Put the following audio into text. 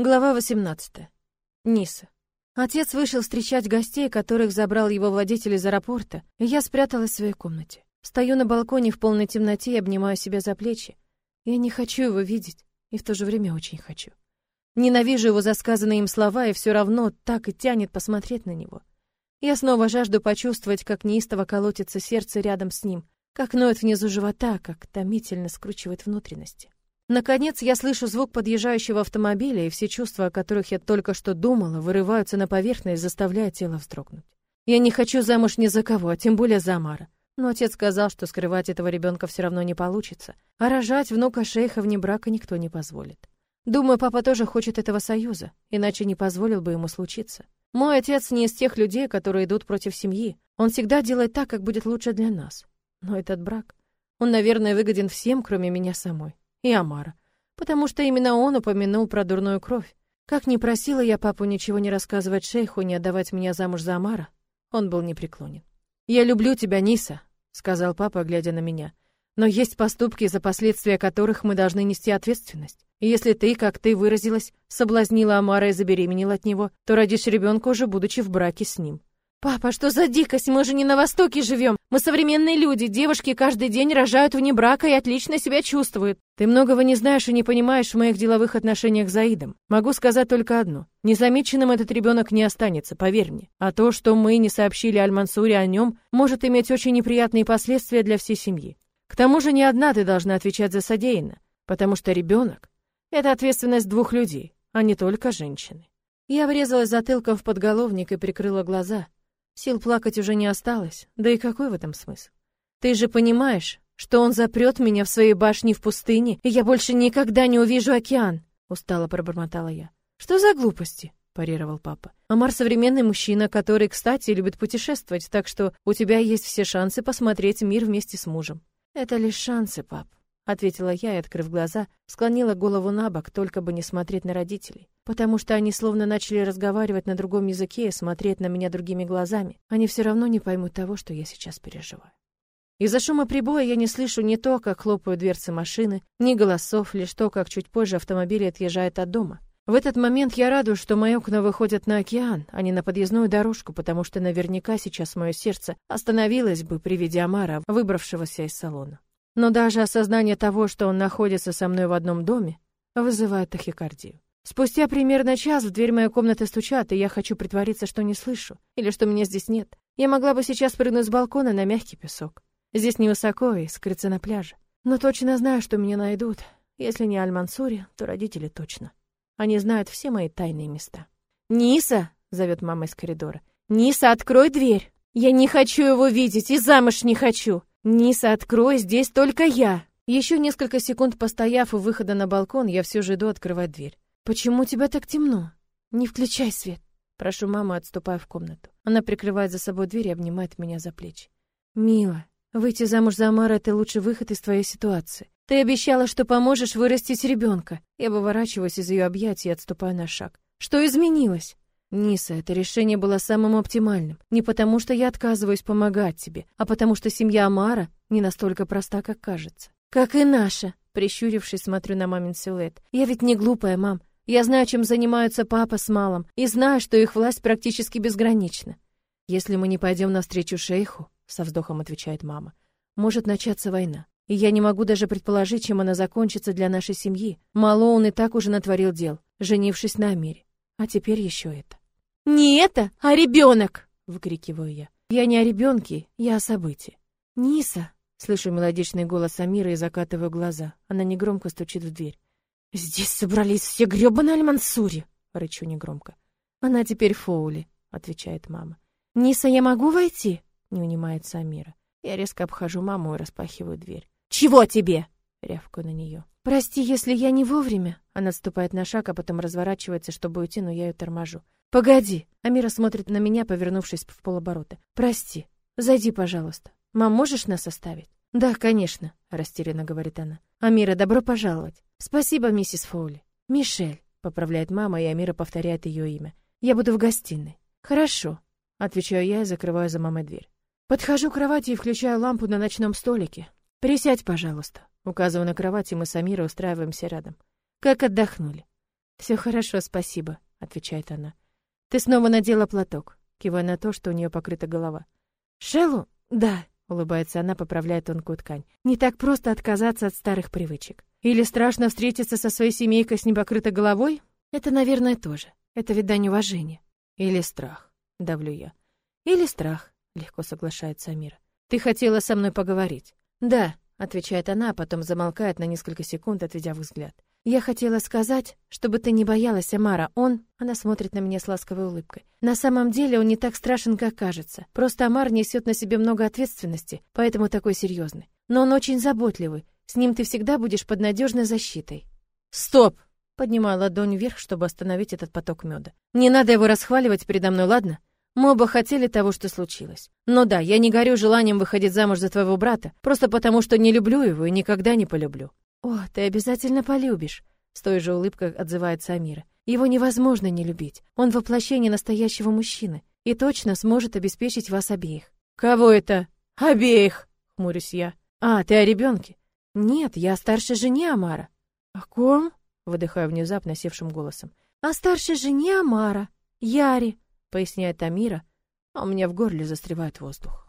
Глава 18. Ниса. Отец вышел встречать гостей, которых забрал его водитель из аэропорта, и я спряталась в своей комнате. Стою на балконе в полной темноте и обнимаю себя за плечи. Я не хочу его видеть, и в то же время очень хочу. Ненавижу его за сказанные им слова, и все равно так и тянет посмотреть на него. Я снова жажду почувствовать, как неистово колотится сердце рядом с ним, как ноет внизу живота, как томительно скручивает внутренности. Наконец я слышу звук подъезжающего автомобиля, и все чувства, о которых я только что думала, вырываются на поверхность, заставляя тело вздрогнуть. Я не хочу замуж ни за кого, а тем более за Амара. Но отец сказал, что скрывать этого ребенка все равно не получится, а рожать внука шейха вне брака никто не позволит. Думаю, папа тоже хочет этого союза, иначе не позволил бы ему случиться. Мой отец не из тех людей, которые идут против семьи. Он всегда делает так, как будет лучше для нас. Но этот брак, он, наверное, выгоден всем, кроме меня самой и Амара, потому что именно он упомянул про дурную кровь. Как ни просила я папу ничего не рассказывать шейху, не отдавать меня замуж за Амара, он был непреклонен. «Я люблю тебя, Ниса», — сказал папа, глядя на меня. «Но есть поступки, за последствия которых мы должны нести ответственность. И если ты, как ты выразилась, соблазнила Амара и забеременела от него, то родишь ребенка уже будучи в браке с ним. «Папа, что за дикость? Мы же не на Востоке живем. Мы современные люди. Девушки каждый день рожают вне брака и отлично себя чувствуют. Ты многого не знаешь и не понимаешь в моих деловых отношениях с Заидом. Могу сказать только одно. Незамеченным этот ребенок не останется, поверь мне. А то, что мы не сообщили Аль-Мансуре о нем, может иметь очень неприятные последствия для всей семьи. К тому же не одна ты должна отвечать за содеянное, потому что ребенок — это ответственность двух людей, а не только женщины». Я врезалась затылком в подголовник и прикрыла глаза — Сил плакать уже не осталось, да и какой в этом смысл? Ты же понимаешь, что он запрет меня в своей башне в пустыне, и я больше никогда не увижу океан, устало пробормотала я. Что за глупости? парировал папа. Амар современный мужчина, который, кстати, любит путешествовать, так что у тебя есть все шансы посмотреть мир вместе с мужем. Это лишь шансы, пап ответила я и, открыв глаза, склонила голову на бок, только бы не смотреть на родителей, потому что они словно начали разговаривать на другом языке и смотреть на меня другими глазами. Они все равно не поймут того, что я сейчас переживаю. Из-за шума прибоя я не слышу ни то, как хлопают дверцы машины, ни голосов, лишь то, как чуть позже автомобиль отъезжает от дома. В этот момент я радуюсь, что мои окна выходят на океан, а не на подъездную дорожку, потому что наверняка сейчас мое сердце остановилось бы при виде Амара, выбравшегося из салона. Но даже осознание того, что он находится со мной в одном доме, вызывает тахикардию. Спустя примерно час в дверь моей комнаты стучат, и я хочу притвориться, что не слышу, или что меня здесь нет. Я могла бы сейчас прыгнуть с балкона на мягкий песок. Здесь невысоко и скрыться на пляже. Но точно знаю, что меня найдут. Если не Аль-Мансури, то родители точно. Они знают все мои тайные места. «Ниса!» — зовет мама из коридора. «Ниса, открой дверь! Я не хочу его видеть и замуж не хочу!» «Ниса, открой, здесь только я!» Еще несколько секунд постояв у выхода на балкон, я все же иду открывать дверь. «Почему у тебя так темно? Не включай свет!» Прошу маму, отступая в комнату. Она прикрывает за собой дверь и обнимает меня за плечи. «Мила, выйти замуж за Амара — это лучший выход из твоей ситуации. Ты обещала, что поможешь вырастить ребенка. Я выворачиваюсь из ее объятий и отступаю на шаг. Что изменилось? Ниса, это решение было самым оптимальным. Не потому, что я отказываюсь помогать тебе, а потому, что семья Амара не настолько проста, как кажется. Как и наша. Прищурившись, смотрю на мамин силуэт. Я ведь не глупая, мам. Я знаю, чем занимаются папа с малым, и знаю, что их власть практически безгранична. Если мы не пойдем навстречу шейху, со вздохом отвечает мама, может начаться война. И я не могу даже предположить, чем она закончится для нашей семьи. Мало он и так уже натворил дел, женившись на Амире. А теперь еще это. «Не это, а ребенок!» — выкрикиваю я. «Я не о ребенке, я о событии». «Ниса!» — слышу мелодичный голос Амиры и закатываю глаза. Она негромко стучит в дверь. «Здесь собрались все грёбаные Аль-Мансури!» — рычу негромко. «Она теперь Фоули», — отвечает мама. «Ниса, я могу войти?» — не унимается Амира. Я резко обхожу маму и распахиваю дверь. «Чего тебе?» — рявкаю на нее. «Прости, если я не вовремя». Она отступает на шаг, а потом разворачивается, чтобы уйти, но я ее торможу. «Погоди!» Амира смотрит на меня, повернувшись в полоборота. «Прости. Зайди, пожалуйста. Мам, можешь нас оставить?» «Да, конечно», — растерянно говорит она. «Амира, добро пожаловать». «Спасибо, миссис Фоули». «Мишель», — поправляет мама, и Амира повторяет ее имя. «Я буду в гостиной». «Хорошо», — отвечаю я и закрываю за мамой дверь. Подхожу к кровати и включаю лампу на ночном столике. «Присядь, пожалуйста», — указываю на кровать, и мы с Амирой устраиваемся рядом. «Как отдохнули?» Все хорошо, спасибо, отвечает она. Ты снова надела платок, кивая на то, что у нее покрыта голова. Шелу? Да, улыбается она, поправляя тонкую ткань. Не так просто отказаться от старых привычек. Или страшно встретиться со своей семейкой с непокрытой головой? Это, наверное, тоже. Это ведь дань уважения. Или страх, давлю я. Или страх, легко соглашается Амира. Ты хотела со мной поговорить. Да, отвечает она, а потом замолкает на несколько секунд, отведя взгляд. Я хотела сказать, чтобы ты не боялась, Амара. Он, она смотрит на меня с ласковой улыбкой. На самом деле он не так страшен, как кажется. Просто Амар несет на себе много ответственности, поэтому такой серьезный. Но он очень заботливый. С ним ты всегда будешь под надежной защитой. Стоп! Поднимаю ладонь вверх, чтобы остановить этот поток меда. Не надо его расхваливать передо мной, ладно? Мы оба хотели того, что случилось. Но да, я не горю желанием выходить замуж за твоего брата, просто потому что не люблю его и никогда не полюблю. О, ты обязательно полюбишь, с той же улыбкой отзывается Амира. Его невозможно не любить. Он воплощение настоящего мужчины и точно сможет обеспечить вас обеих. Кого это? Обеих, хмурюсь я. А, ты о ребенке? Нет, я о старшей жене Амара. О ком? выдыхаю внезапно севшим голосом. О старшей жене Амара, Яре, поясняет Амира, а у меня в горле застревает воздух.